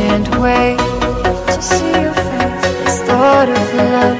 can't wait to see your face. This thought of love.